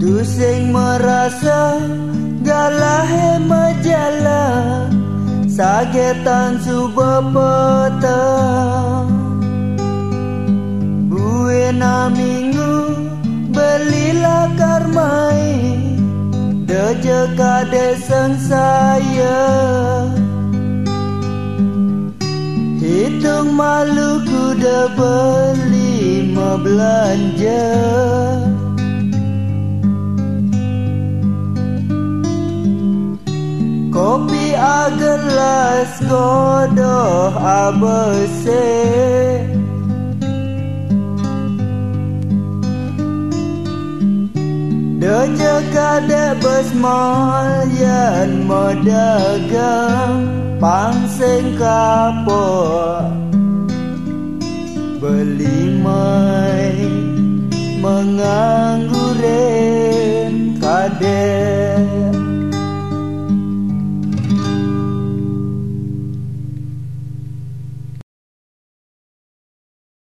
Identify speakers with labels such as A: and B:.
A: Tusing merasa galah majalah Sagetan suba petang Buih Sena minggu belilah karmai Deje kade saya. Hitung malu kuda beli belanja agelas kodoh abese. Dojo kade besmal yan modagang pangseng kapor Beli mai menganggu